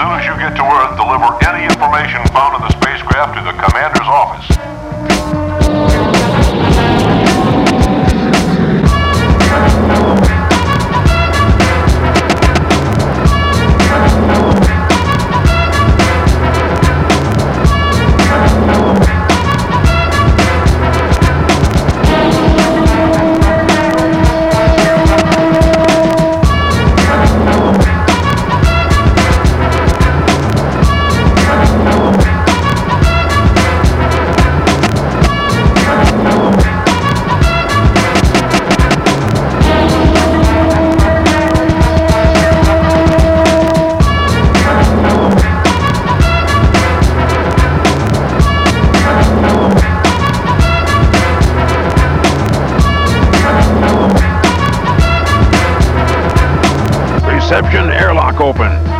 soon as you get to Earth, deliver any information found in the spacecraft to the commander's office. reception airlock open.